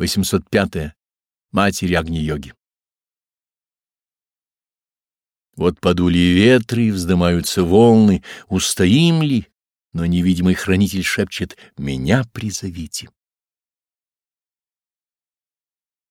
805. -е. Матерь Агни-йоги. Вот подули ветры, вздымаются волны, устоим ли? Но невидимый хранитель шепчет «Меня призовите».